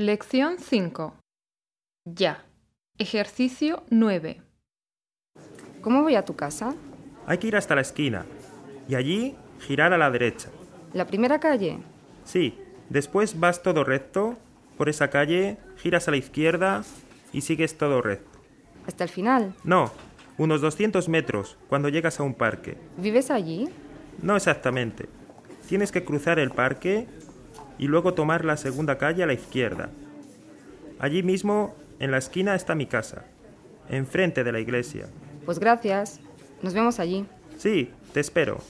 Lección 5. Ya. Ejercicio 9. ¿Cómo voy a tu casa? Hay que ir hasta la esquina y allí girar a la derecha. ¿La primera calle? Sí, después vas todo recto, por esa calle, giras a la izquierda y sigues todo recto. ¿Hasta el final? No, unos 200 metros, cuando llegas a un parque. ¿Vives allí? No exactamente. Tienes que cruzar el parque y luego tomar la segunda calle a la izquierda. Allí mismo, en la esquina, está mi casa, enfrente de la iglesia. Pues gracias. Nos vemos allí. Sí, te espero.